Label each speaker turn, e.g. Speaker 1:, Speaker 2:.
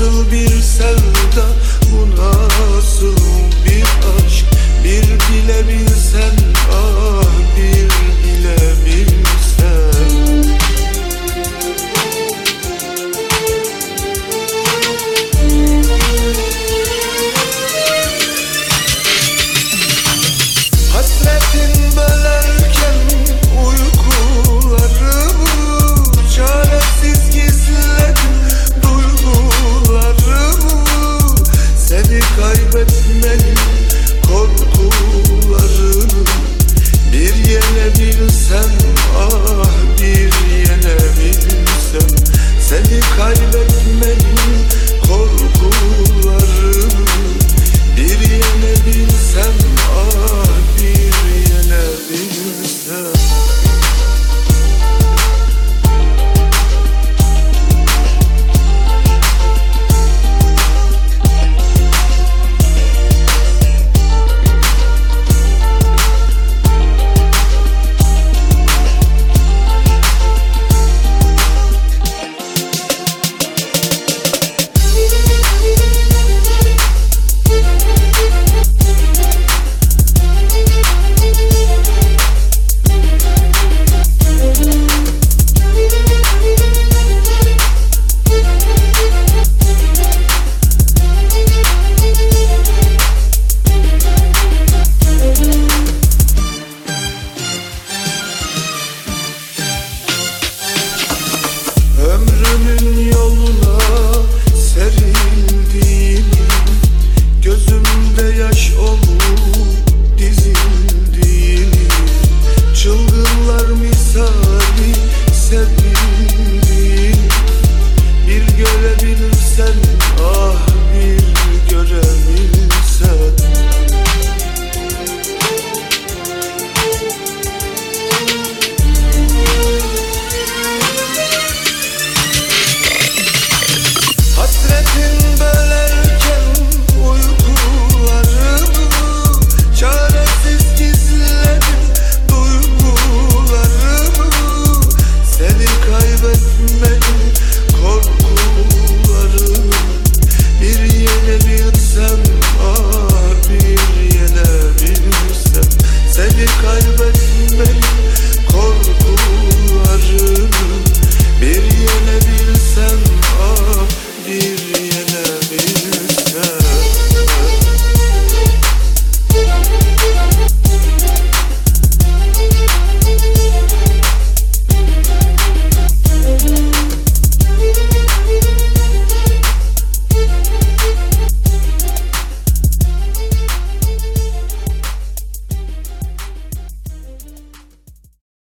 Speaker 1: nasıl bir